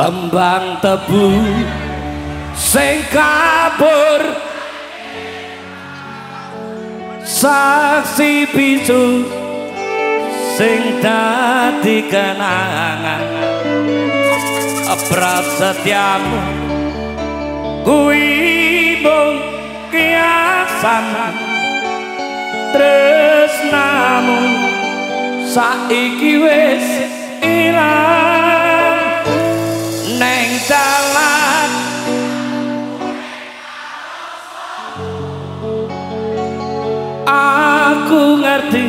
kembang tebu sing kabur. Saksi bisu sing dadi kenangan. Prasetyamu kuwi mung kiasan. Tresnamu saiki wis ilang dalan aku ngerti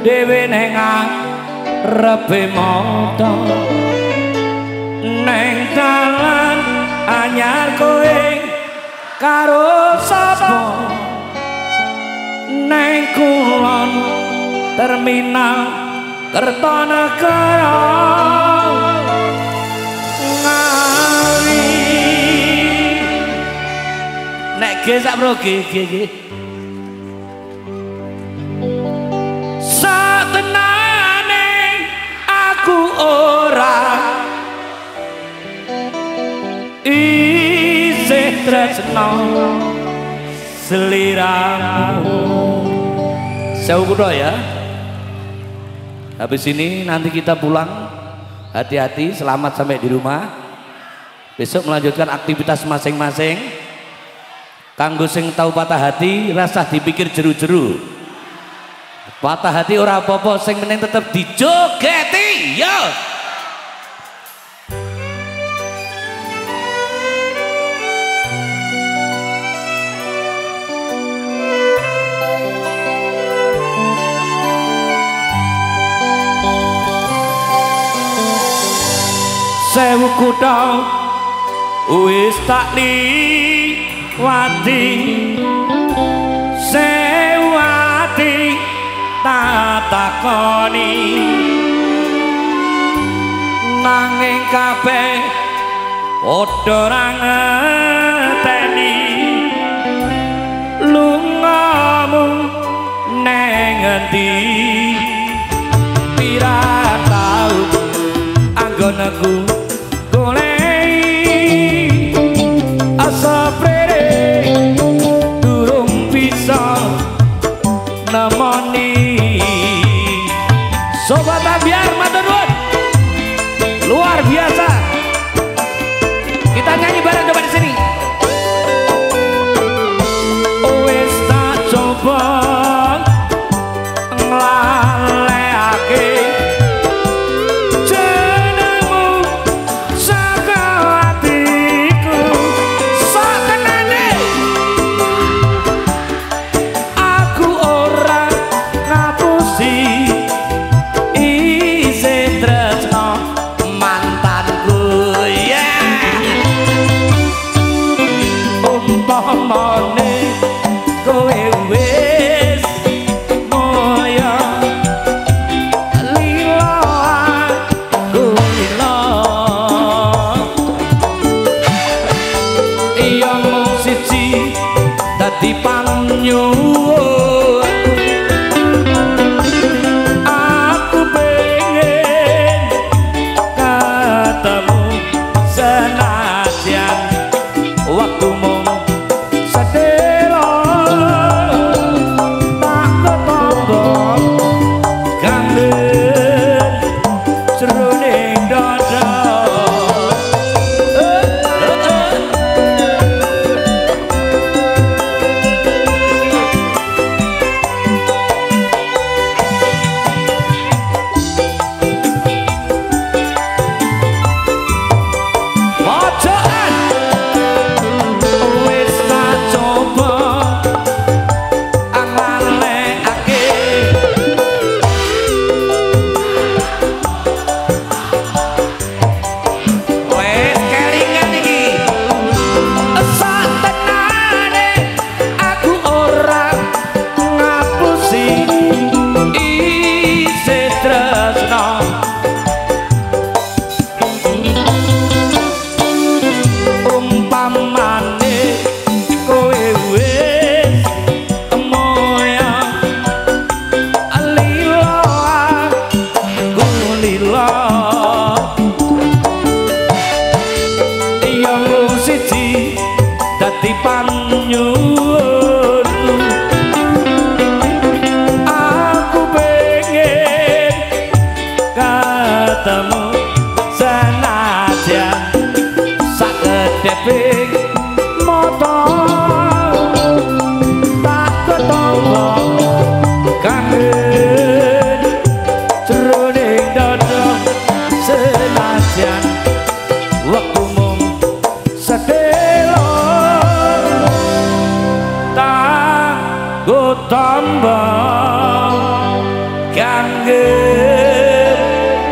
dhewe neng arepe moto. Neng dalan anyar kowe karo sapa? Neng kulon terminal kertanegara ge sak bro ge ge ge satenane aku ora isih tresno seliramu. Saya kudo ya. Habis ini nanti kita pulang. Hati-hati selamat sampai di rumah. Besok melanjutkan aktivitas masing-masing Kanggo sing tahu patah hati Rasa dipikir jeru-jeru. Patah hati ora apa-apa Sing meneng tetap dijogeti Yo. Sewu kutha wis tak liwati sewu ati tak takoni. Nanging kabeh padha ra ngeteni. Lungamu neng endi pira tau anggonaku wani Sobat Ambiar Matenun Luar biasa. bao nhiêu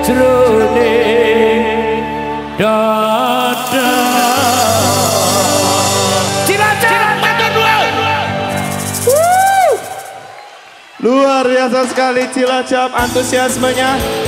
jroning dada. Luar biasa sekali Cilacap antusiasmenya.